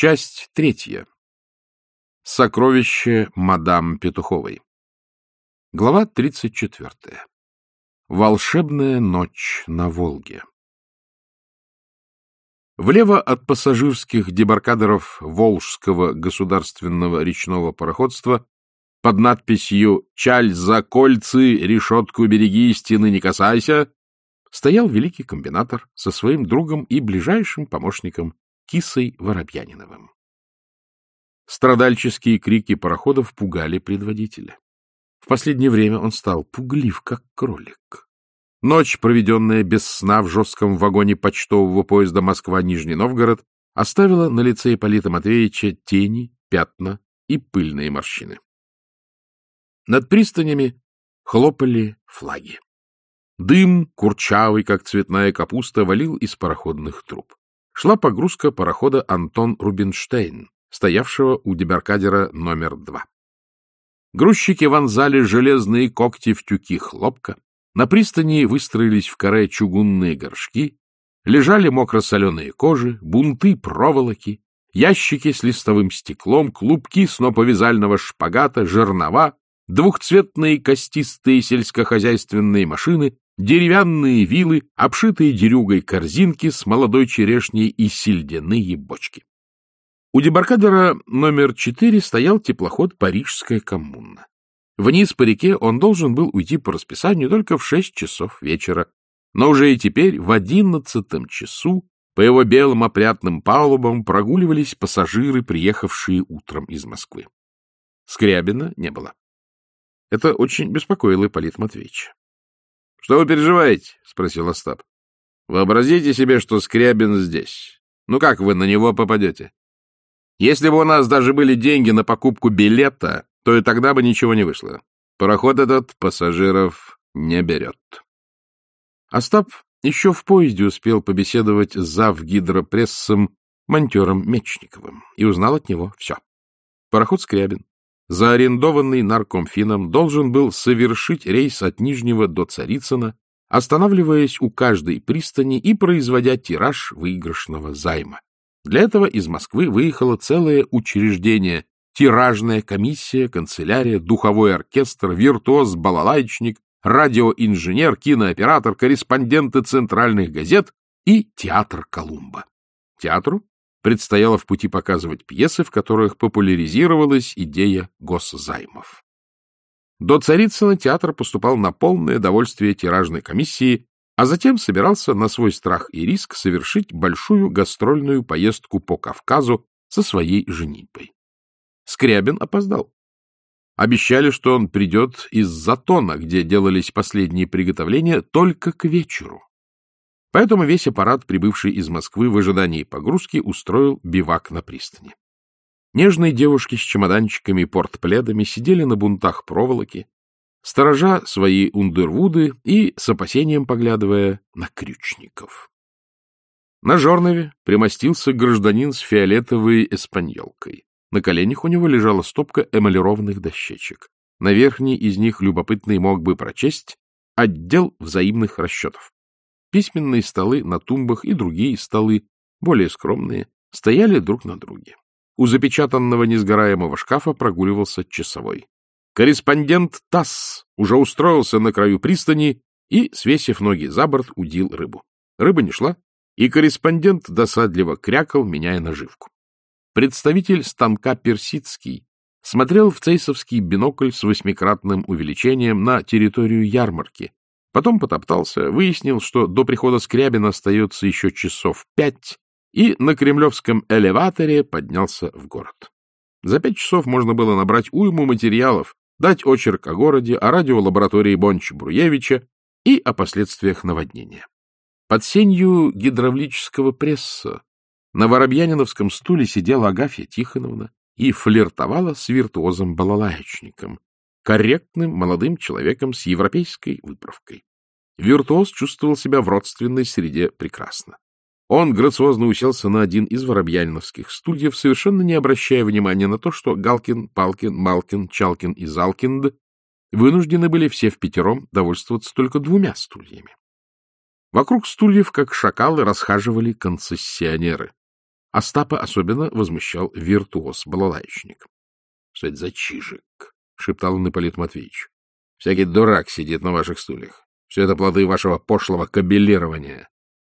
Часть третья. Сокровище мадам Петуховой. Глава 34. Волшебная ночь на Волге. Влево от пассажирских дебаркадеров Волжского государственного речного пароходства под надписью «Чаль за кольцы, решетку береги, стены не касайся» стоял великий комбинатор со своим другом и ближайшим помощником Кисой Воробьяниновым. Страдальческие крики пароходов пугали предводителя. В последнее время он стал пуглив, как кролик. Ночь, проведенная без сна в жестком вагоне почтового поезда Москва-Нижний Новгород, оставила на лице Ипполита Матвеевича тени, пятна и пыльные морщины. Над пристанями хлопали флаги. Дым, курчавый, как цветная капуста, валил из пароходных труб. Шла погрузка парохода «Антон Рубинштейн», стоявшего у дебаркадера номер два. Грузчики вонзали железные когти в тюки хлопка, на пристани выстроились в коре чугунные горшки, лежали мокро-соленые кожи, бунты проволоки, ящики с листовым стеклом, клубки сноповязального шпагата, жернова, двухцветные костистые сельскохозяйственные машины, деревянные вилы, обшитые дерюгой корзинки с молодой черешней и сельдяные бочки. У дебаркадера номер четыре стоял теплоход «Парижская коммуна». Вниз по реке он должен был уйти по расписанию только в шесть часов вечера, но уже и теперь в одиннадцатом часу по его белым опрятным палубам прогуливались пассажиры, приехавшие утром из Москвы. Скрябина не было. Это очень беспокоило Ипполит Матвеевич. — Что вы переживаете? — спросил Остап. — Вообразите себе, что Скрябин здесь. Ну как вы на него попадете? Если бы у нас даже были деньги на покупку билета, то и тогда бы ничего не вышло. Пароход этот пассажиров не берет. Остап еще в поезде успел побеседовать с завгидропрессом монтером Мечниковым и узнал от него все. Пароход Скрябин заарендованный наркомфином, должен был совершить рейс от Нижнего до Царицына, останавливаясь у каждой пристани и производя тираж выигрышного займа. Для этого из Москвы выехало целое учреждение — тиражная комиссия, канцелярия, духовой оркестр, виртуоз, балалайчник, радиоинженер, кинооператор, корреспонденты центральных газет и театр Колумба. Театру предстояло в пути показывать пьесы, в которых популяризировалась идея госзаймов. До Царицына театр поступал на полное довольствие тиражной комиссии, а затем собирался на свой страх и риск совершить большую гастрольную поездку по Кавказу со своей женитьбой. Скрябин опоздал. Обещали, что он придет из Затона, где делались последние приготовления, только к вечеру. Поэтому весь аппарат, прибывший из Москвы в ожидании погрузки, устроил бивак на пристани. Нежные девушки с чемоданчиками и портпледами сидели на бунтах проволоки, сторожа свои ундервуды и с опасением поглядывая на крючников. На жернове примостился гражданин с фиолетовой эспаньолкой. На коленях у него лежала стопка эмалированных дощечек. На верхней из них любопытный мог бы прочесть «Отдел взаимных расчетов». Письменные столы на тумбах и другие столы, более скромные, стояли друг на друге. У запечатанного несгораемого шкафа прогуливался часовой. Корреспондент ТАСС уже устроился на краю пристани и, свесив ноги за борт, удил рыбу. Рыба не шла, и корреспондент досадливо крякал, меняя наживку. Представитель станка Персидский смотрел в цейсовский бинокль с восьмикратным увеличением на территорию ярмарки, Потом потоптался, выяснил, что до прихода Скрябина остается еще часов пять, и на кремлевском элеваторе поднялся в город. За пять часов можно было набрать уйму материалов, дать очерк о городе, о радиолаборатории Бонч-Бруевича и о последствиях наводнения. Под сенью гидравлического пресса на Воробьяниновском стуле сидела Агафья Тихоновна и флиртовала с виртуозом-балалаечником, корректным молодым человеком с европейской выправкой. Виртуоз чувствовал себя в родственной среде прекрасно. Он грациозно уселся на один из воробьяниновских стульев, совершенно не обращая внимания на то, что Галкин, Палкин, Малкин, Чалкин и Залкинд вынуждены были все в пятером довольствоваться только двумя стульями. Вокруг стульев, как шакалы, расхаживали концессионеры. Остапа особенно возмущал виртуоз-балалаечник. — Что это за чижик? — шептал Ипполит Матвеевич. — Всякий дурак сидит на ваших стульях. Все это плоды вашего пошлого кабелирования.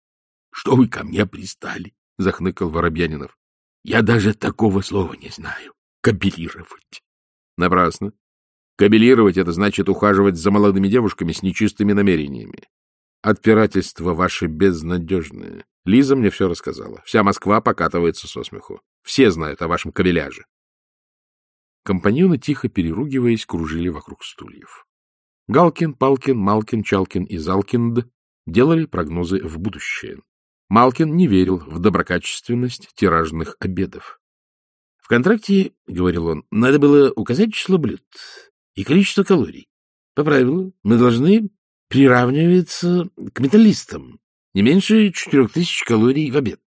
— Что вы ко мне пристали? — захныкал Воробьянинов. — Я даже такого слова не знаю. Кабелировать. — Напрасно. Кабелировать — это значит ухаживать за молодыми девушками с нечистыми намерениями. Отпирательство ваше безнадежное. Лиза мне все рассказала. Вся Москва покатывается со смеху. Все знают о вашем кабеляже. Компаньоны, тихо переругиваясь, кружили вокруг стульев. Галкин, Палкин, Малкин, Чалкин и Залкинд делали прогнозы в будущее. Малкин не верил в доброкачественность тиражных обедов. — В контракте, — говорил он, — надо было указать число блюд и количество калорий. По правилу мы должны приравниваться к металлистам. Не меньше четырех тысяч калорий в обед.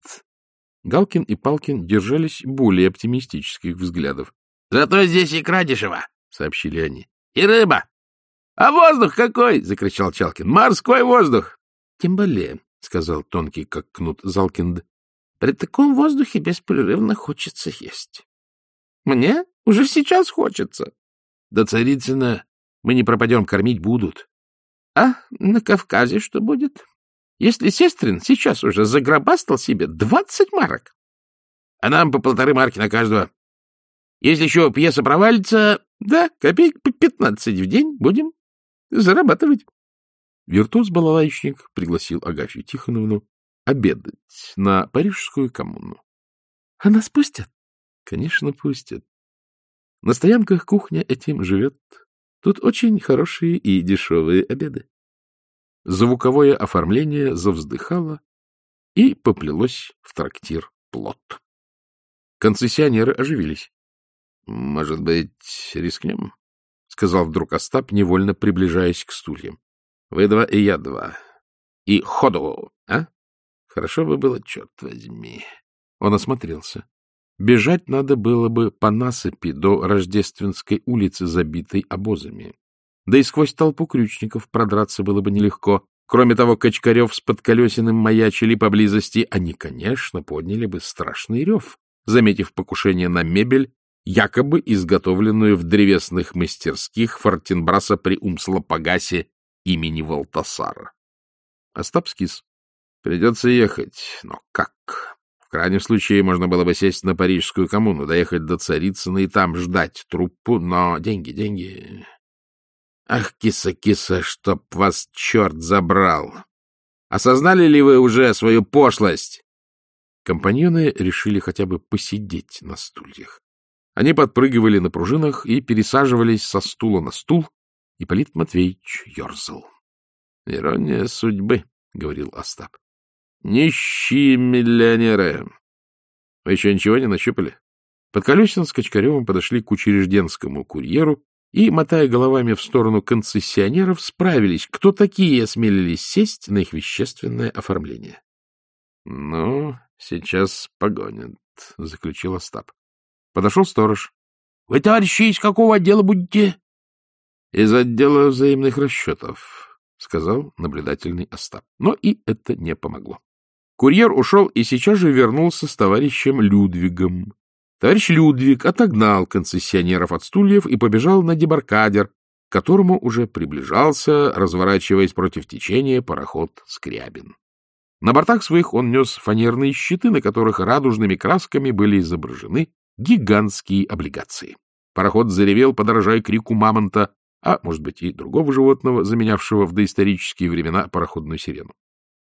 Галкин и Палкин держались более оптимистических взглядов. — Зато здесь икра дешева, — сообщили они. — И рыба. — А воздух какой? — закричал Чалкин. — Морской воздух. — Тем более, — сказал тонкий, как кнут Залкинд, — при таком воздухе беспрерывно хочется есть. — Мне уже сейчас хочется. — Да, Царицына, мы не пропадем, кормить будут. — А на Кавказе что будет? Если Сестрин сейчас уже загробастал себе двадцать марок, а нам по полторы марки на каждого. Если еще пьеса провалится, да, копеек по пятнадцать в день будем зарабатывать. Виртуоз-балалайчник пригласил Агафью Тихоновну обедать на Парижскую коммуну. — А нас пустят? — Конечно, пустят. На стоянках кухня этим живет. Тут очень хорошие и дешевые обеды. Звуковое оформление завздыхало и поплелось в трактир плод. Концессионеры оживились. — Может быть, рискнем? — сказал вдруг Остап, невольно приближаясь к стульям. — Вы два, и я два. И ходу, а? Хорошо бы было, черт возьми. Он осмотрелся. Бежать надо было бы по насыпи до Рождественской улицы, забитой обозами. Да и сквозь толпу крючников продраться было бы нелегко. Кроме того, Качкарев с подколесиным маячили поблизости. Они, конечно, подняли бы страшный рев, заметив покушение на мебель, якобы изготовленную в древесных мастерских Фортенбраса при Умслопогасе имени Валтасара. Остап скис. Придется ехать. Но как? В крайнем случае можно было бы сесть на Парижскую коммуну, доехать до Царицына и там ждать труппу, но деньги, деньги... Ах, киса-киса, чтоб вас черт забрал! Осознали ли вы уже свою пошлость? Компаньоны решили хотя бы посидеть на стульях. Они подпрыгивали на пружинах и пересаживались со стула на стул, и Полит Матвеевич ерзал. — Ирония судьбы, — говорил Остап. — Нищие миллионеры. Вы еще ничего не нащупали? Подколесин с Качкаревым подошли к учрежденскому курьеру и, мотая головами в сторону концессионеров, справились, кто такие осмелились сесть на их вещественное оформление. — Ну, сейчас погонят, — заключил Остап. Подошел сторож. — Вы, товарищи, из какого отдела будете? — Из отдела взаимных расчетов, — сказал наблюдательный Остап. Но и это не помогло. Курьер ушел и сейчас же вернулся с товарищем Людвигом, Товарищ Людвиг отогнал концессионеров от стульев и побежал на дебаркадер, к которому уже приближался, разворачиваясь против течения, пароход «Скрябин». На бортах своих он нес фанерные щиты, на которых радужными красками были изображены гигантские облигации. Пароход заревел, подражая крику мамонта, а, может быть, и другого животного, заменявшего в доисторические времена пароходную сирену.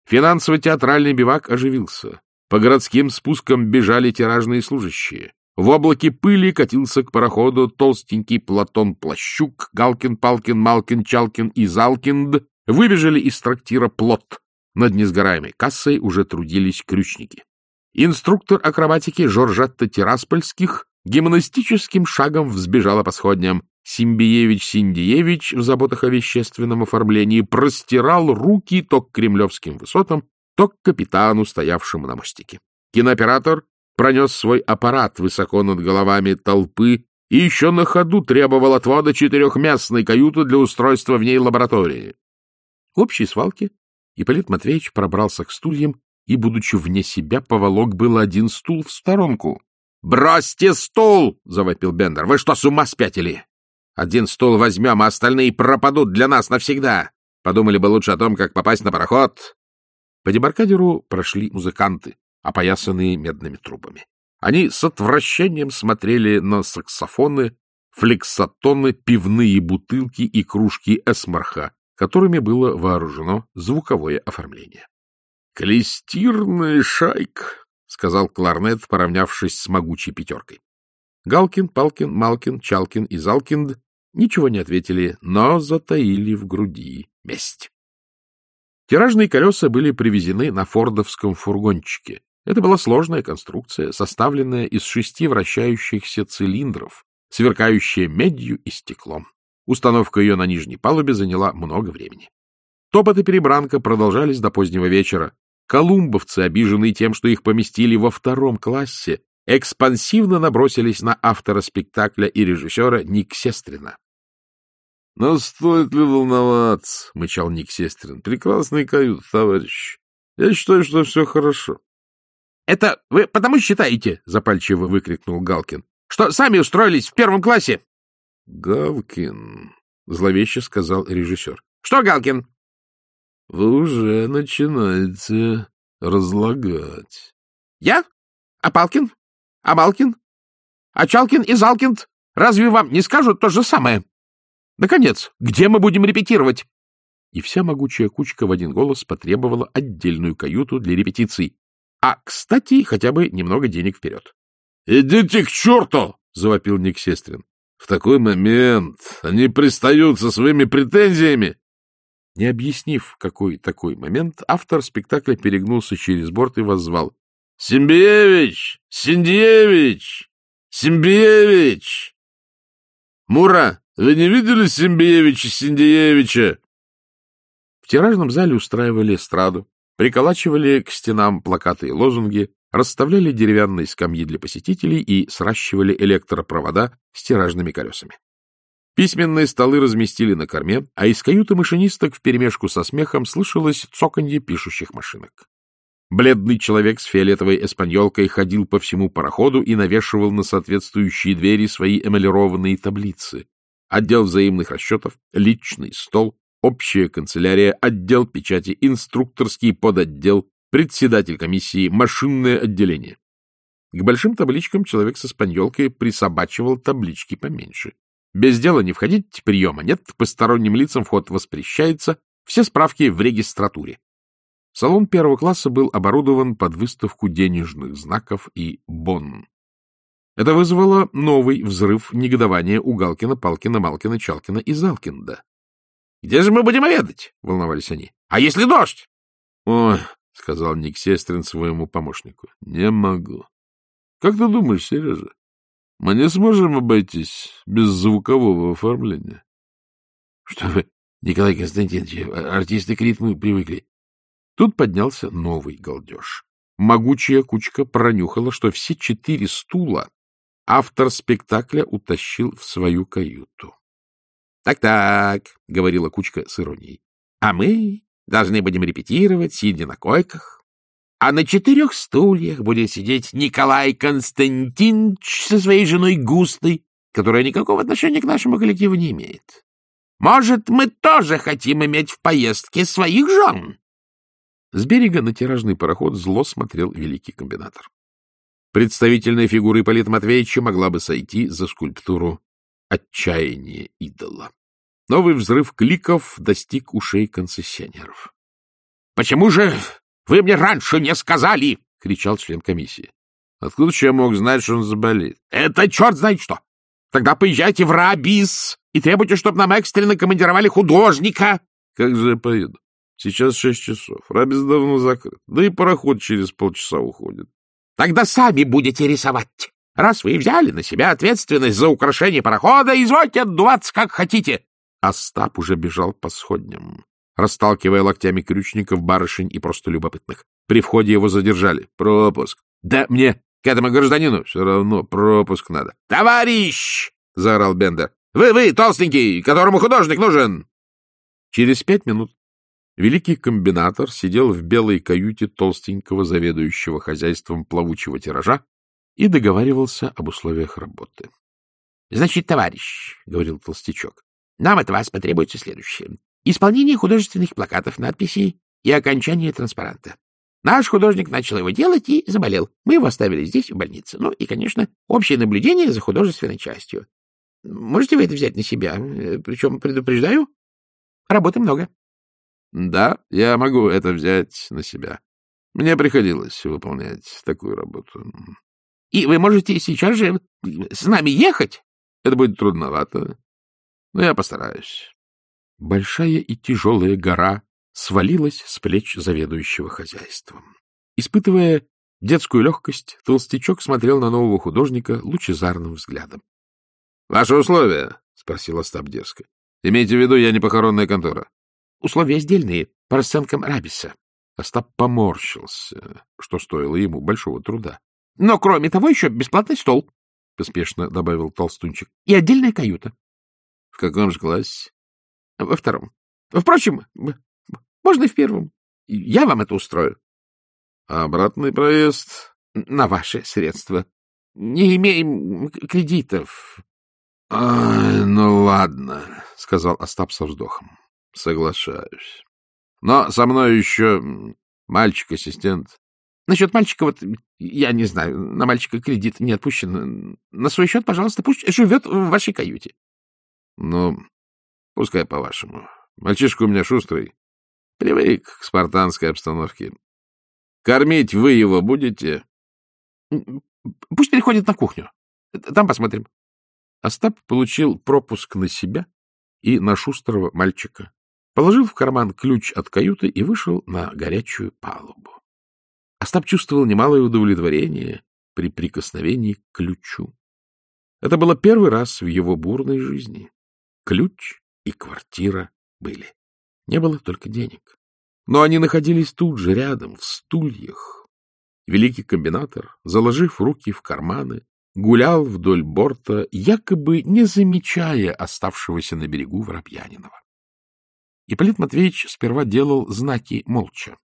Финансово-театральный бивак оживился. По городским спускам бежали тиражные служащие. В облаке пыли катился к пароходу толстенький Платон Плащук, Галкин, Палкин, Малкин, Чалкин и Залкинд выбежали из трактира плот. Над несгораемой кассой уже трудились крючники. Инструктор акробатики Жоржетта Тираспольских гимнастическим шагом взбежала по сходням. Симбиевич Синдиевич в заботах о вещественном оформлении простирал руки то к кремлевским высотам, то к капитану, стоявшему на мостике. Кинооператор пронес свой аппарат высоко над головами толпы и еще на ходу требовал отвода четырехместной каюты для устройства в ней лаборатории. В общей свалке Ипполит Матвеевич пробрался к стульям и, будучи вне себя, поволок был один стул в сторонку. — Бросьте стул! — завопил Бендер. — Вы что, с ума спятили? Один стул возьмем, а остальные пропадут для нас навсегда. Подумали бы лучше о том, как попасть на пароход. По дебаркадеру прошли музыканты, опоясанные медными трубами. Они с отвращением смотрели на саксофоны, флексотоны, пивные бутылки и кружки эсмарха, которыми было вооружено звуковое оформление. — Клестирная шайка, — сказал кларнет, поравнявшись с могучей пятеркой. Галкин, Палкин, Малкин, Чалкин и Залкинд ничего не ответили, но затаили в груди месть. Тиражные колеса были привезены на фордовском фургончике. Это была сложная конструкция, составленная из шести вращающихся цилиндров, сверкающая медью и стеклом. Установка ее на нижней палубе заняла много времени. Топот и перебранка продолжались до позднего вечера. Колумбовцы, обиженные тем, что их поместили во втором классе, экспансивно набросились на автора спектакля и режиссера Ник Сестрина. — Но стоит ли волноваться? — мычал Ник Сестрин. — Прекрасный кают, товарищ. Я считаю, что все хорошо. — Это вы потому считаете, — запальчиво выкрикнул Галкин, — что сами устроились в первом классе? — Галкин, — зловеще сказал режиссер. — Что, Галкин? — Вы уже начинаете разлагать. — Я? А Палкин? А Малкин? А Чалкин и Залкинд? Разве вам не скажут то же самое? Наконец, где мы будем репетировать? И вся могучая кучка в один голос потребовала отдельную каюту для репетиций. А, кстати, хотя бы немного денег вперед. — Идите к черту! — завопил Ник Сестрин. — В такой момент они пристают со своими претензиями. Не объяснив, какой такой момент, автор спектакля перегнулся через борт и воззвал. — Симбиевич! Синдиевич! Симбиевич! Мура, вы не видели Симбиевича Синдиевича? В тиражном зале устраивали эстраду, приколачивали к стенам плакаты и лозунги, расставляли деревянные скамьи для посетителей и сращивали электропровода с тиражными колесами. Письменные столы разместили на корме, а из каюты машинисток вперемешку со смехом слышалось цоканье пишущих машинок. Бледный человек с фиолетовой эспаньолкой ходил по всему пароходу и навешивал на соответствующие двери свои эмалированные таблицы. Отдел взаимных расчетов, личный стол, общая канцелярия, отдел печати, инструкторский подотдел, председатель комиссии, машинное отделение. К большим табличкам человек со спаньолкой присобачивал таблички поменьше. Без дела не входить, приема нет, посторонним лицам вход воспрещается, все справки в регистратуре. Салон первого класса был оборудован под выставку денежных знаков и бон. Это вызвало новый взрыв негодования у Галкина, Палкина, Малкина, Чалкина и Залкинда. — Где же мы будем обедать? — волновались они. — А если дождь? — Ой, — сказал Ник Сестрин своему помощнику, — не могу. — Как ты думаешь, Сережа, мы не сможем обойтись без звукового оформления? — Что вы, Николай Константинович, артисты к ритму привыкли. Тут поднялся новый галдеж. Могучая кучка пронюхала, что все четыре стула автор спектакля утащил в свою каюту. Так — говорила кучка с иронией, — а мы должны будем репетировать, сидя на койках. А на четырех стульях будет сидеть Николай Константинович со своей женой Густой, которая никакого отношения к нашему коллективу не имеет. Может, мы тоже хотим иметь в поездке своих жен? С берега на тиражный пароход зло смотрел великий комбинатор. Представительная фигура Ипполита Матвеевича могла бы сойти за скульптуру отчаяние идола. Новый взрыв кликов достиг ушей концессионеров. — Почему же вы мне раньше не сказали? — кричал член комиссии. — Откуда же я мог знать, что он заболеет? — Это черт знает что! Тогда поезжайте в Рабис и требуйте, чтобы нам экстренно командировали художника. — Как же я поеду? Сейчас шесть часов. Рабис давно закрыт. Да и пароход через полчаса уходит. — Тогда сами будете рисовать. Раз вы взяли на себя ответственность за украшение парохода, извольте отдуваться как хотите. Остап уже бежал по сходням, расталкивая локтями крючников, барышень и просто любопытных. При входе его задержали. Пропуск. Да мне, к этому гражданину, все равно пропуск надо. Товарищ! — заорал Бендер. Вы, вы, толстенький, которому художник нужен! Через пять минут Великий комбинатор сидел в белой каюте толстенького заведующего хозяйством плавучего тиража и договаривался об условиях работы. — Значит, товарищ, — говорил толстячок, — нам от вас потребуется следующее. Исполнение художественных плакатов, надписей и окончание транспаранта. Наш художник начал его делать и заболел. Мы его оставили здесь, в больнице. Ну и, конечно, общее наблюдение за художественной частью. Можете вы это взять на себя? Причем, предупреждаю, работы много. — Да, я могу это взять на себя. Мне приходилось выполнять такую работу. — И вы можете сейчас же с нами ехать? — Это будет трудновато, но я постараюсь. Большая и тяжелая гора свалилась с плеч заведующего хозяйством. Испытывая детскую легкость, толстячок смотрел на нового художника лучезарным взглядом. — Ваши условия? — спросил Остап дерзко. — Имейте в виду, я не похоронная контора. — Условия сдельные, по расценкам Рабиса. Остап поморщился, что стоило ему большого труда. — Но, кроме того, еще бесплатный стол, — поспешно добавил толстунчик, — и отдельная каюта. — В каком же классе? — Во втором. Впрочем, можно и в первом. Я вам это устрою. — А обратный проезд? — На ваши средства. Не имеем кредитов. — Ну, ладно, — сказал Остап со вздохом. — Соглашаюсь. Но со мной еще мальчик-ассистент. Насчет мальчика, вот, я не знаю, на мальчика кредит не отпущен. На свой счет, пожалуйста, пусть живет в вашей каюте. Ну, пускай по-вашему. Мальчишка у меня шустрый. Привык к спартанской обстановке. Кормить вы его будете? Пусть переходит на кухню. Там посмотрим. Остап получил пропуск на себя и на шустрого мальчика, положил в карман ключ от каюты и вышел на горячую палубу. Остап чувствовал немалое удовлетворение при прикосновении к ключу. Это было первый раз в его бурной жизни. Ключ и квартира были. Не было только денег. Но они находились тут же, рядом, в стульях. Великий комбинатор, заложив руки в карманы, гулял вдоль борта, якобы не замечая оставшегося на берегу Воробьянинова. Ипполит Матвеевич сперва делал знаки молча,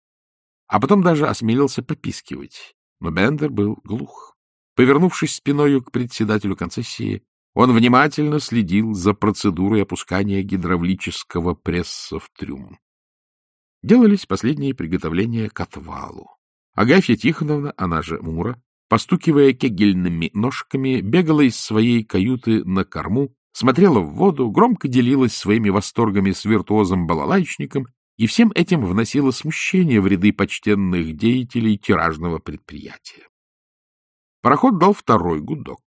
а потом даже осмелился попискивать, но Бендер был глух. Повернувшись спиною к председателю концессии, он внимательно следил за процедурой опускания гидравлического пресса в трюм. Делались последние приготовления к отвалу. Агафья Тихоновна, она же Мура, постукивая кегельными ножками, бегала из своей каюты на корму, смотрела в воду, громко делилась своими восторгами с виртуозом-балалайчником и всем этим вносила смущение в ряды почтенных деятелей тиражного предприятия. Пароход дал второй гудок.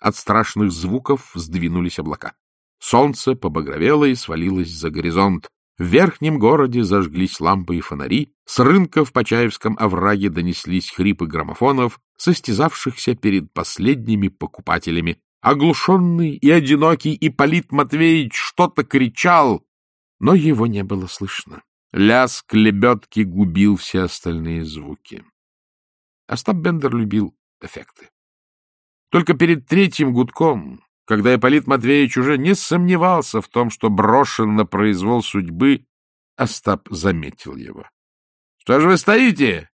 От страшных звуков сдвинулись облака. Солнце побагровело и свалилось за горизонт. В верхнем городе зажглись лампы и фонари, с рынка в Почаевском овраге донеслись хрипы граммофонов, состязавшихся перед последними покупателями. Оглушенный и одинокий Ипполит Матвеевич что-то кричал, но его не было слышно. Лязг лебедки губил все остальные звуки. Остап Бендер любил эффекты. Только перед третьим гудком когда Ипполит Матвеевич уже не сомневался в том, что брошен на произвол судьбы, Остап заметил его. — Что же вы стоите,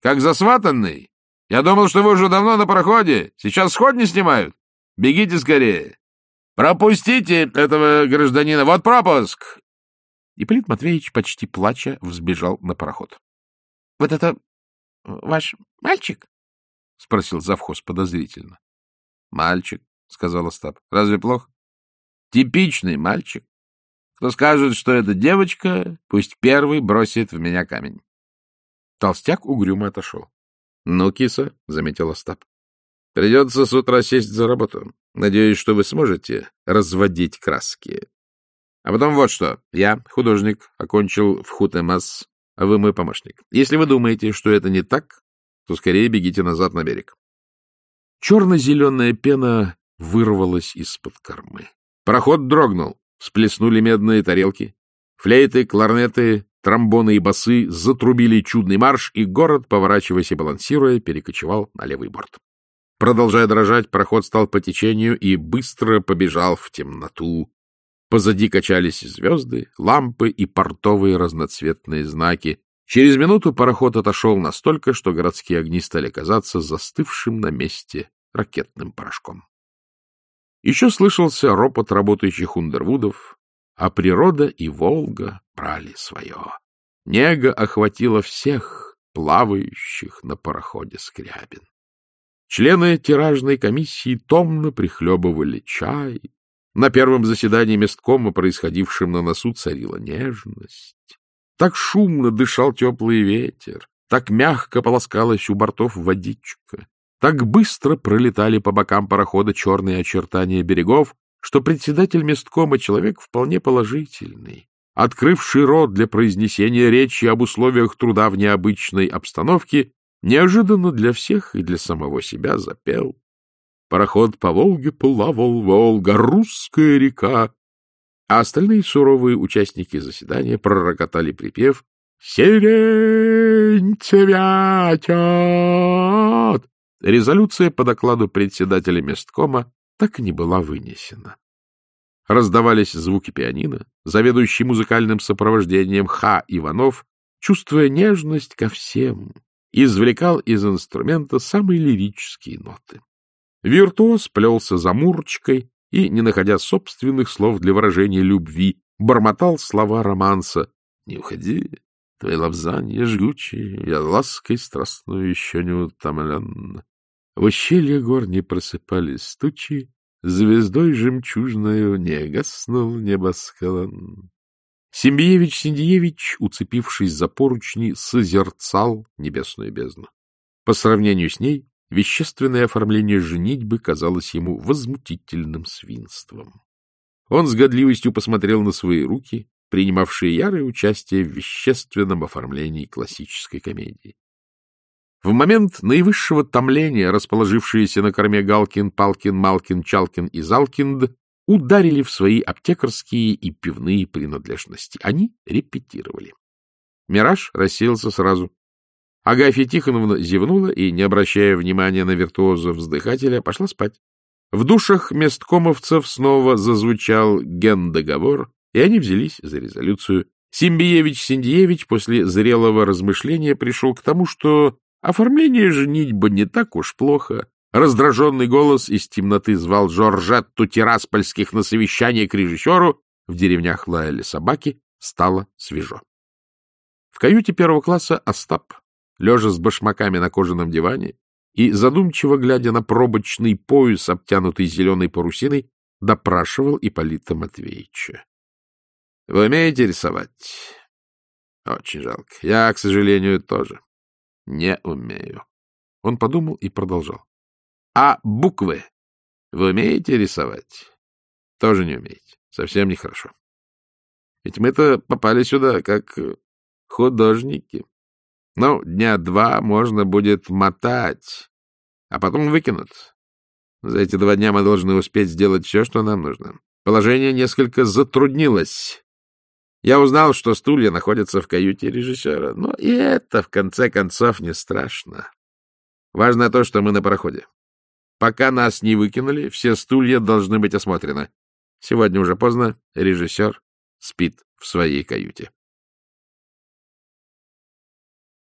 как засватанный? Я думал, что вы уже давно на пароходе. Сейчас сходни снимают. Бегите скорее. Пропустите этого гражданина. Вот пропуск. Ипполит Матвеевич, почти плача, взбежал на пароход. — Вот это ваш мальчик? — спросил завхоз подозрительно. — Мальчик, — сказал Остап. — Разве плохо? Типичный мальчик. Кто скажет, что это девочка, пусть первый бросит в меня камень. Толстяк угрюмо отошел. — Ну, киса, — заметил Остап, — придется с утра сесть за работу. Надеюсь, что вы сможете разводить краски. А потом вот что. Я, художник, окончил в Хутемас, а вы мой помощник. Если вы думаете, что это не так, то скорее бегите назад на берег. Черно-зеленая пена вырвалась из-под кормы. Пароход дрогнул, всплеснули медные тарелки. Флейты, кларнеты, тромбоны и басы затрубили чудный марш, и город, поворачиваясь и балансируя, перекочевал на левый борт. Продолжая дрожать, пароход стал по течению и быстро побежал в темноту. Позади качались звезды, лампы и портовые разноцветные знаки. Через минуту пароход отошел настолько, что городские огни стали казаться застывшим на месте ракетным порошком. Еще слышался ропот работающих ундервудов, а природа и Волга брали свое. Нега охватила всех плавающих на пароходе Скрябин. Члены тиражной комиссии томно прихлебывали чай. На первом заседании месткома, происходившем на носу, царила нежность. Так шумно дышал теплый ветер, так мягко полоскалась у бортов водичка, так быстро пролетали по бокам парохода черные очертания берегов, что председатель месткома человек вполне положительный, открывший рот для произнесения речи об условиях труда в необычной обстановке, неожиданно для всех и для самого себя запел. Пароход по Волге плавал, Волга, русская река. А остальные суровые участники заседания пророкотали припев «Сирень цвятят!» Резолюция по докладу председателя месткома так и не была вынесена. Раздавались звуки пианино, заведующий музыкальным сопровождением Ха Иванов, чувствуя нежность ко всем, извлекал из инструмента самые лирические ноты. Виртуоз плелся за мурочкой и, не находя собственных слов для выражения любви, бормотал слова романса «Не уходи, твои лапзанья жгучие, я лаской страстную еще не утомлен. В ущелье гор не просыпались тучи, Звездой жемчужною не гаснул небосклон. Симбиевич Синдиевич, уцепившись за поручни, созерцал небесную бездну. По сравнению с ней, вещественное оформление женитьбы казалось ему возмутительным свинством. Он с годливостью посмотрел на свои руки, принимавшие ярое участие в вещественном оформлении классической комедии. В момент наивысшего томления расположившиеся на корме Галкин, Палкин, Малкин, Чалкин и Залкинд ударили в свои аптекарские и пивные принадлежности. Они репетировали. Мираж рассеялся сразу. Агафья Тихоновна зевнула и, не обращая внимания на виртуоза-вздыхателя, пошла спать. В душах месткомовцев снова зазвучал гендоговор, и они взялись за резолюцию. Симбиевич Синдиевич после зрелого размышления пришел к тому, что оформление женитьбы не так уж плохо. Раздраженный голос из темноты звал Жоржетту Тираспольских на совещание к режиссеру. В деревнях лаяли собаки, стало свежо. В каюте первого класса Остап, лежа с башмаками на кожаном диване и, задумчиво глядя на пробочный пояс, обтянутый зеленой парусиной, допрашивал Ипполита Матвеевича. — Вы умеете рисовать? — Очень жалко. Я, к сожалению, тоже. — Не умею. Он подумал и продолжал. — А буквы вы умеете рисовать? — Тоже не умеете. Совсем нехорошо. Ведь мы-то попали сюда как художники. Ну, дня два можно будет мотать, а потом выкинут. За эти два дня мы должны успеть сделать все, что нам нужно. Положение несколько затруднилось. Я узнал, что стулья находятся в каюте режиссера. Но и это, в конце концов, не страшно. Важно то, что мы на пароходе. Пока нас не выкинули, все стулья должны быть осмотрены. Сегодня уже поздно, режиссер спит в своей каюте.